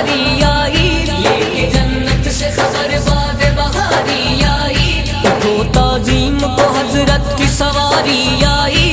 بہاری آئی۔ یہ جنت سے خبر بہاری آئی۔ تو تعظیم کو حضرت کی سواری آئی۔